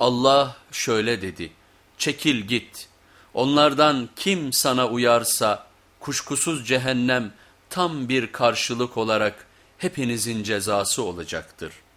Allah şöyle dedi, çekil git. Onlardan kim sana uyarsa kuşkusuz cehennem tam bir karşılık olarak hepinizin cezası olacaktır.''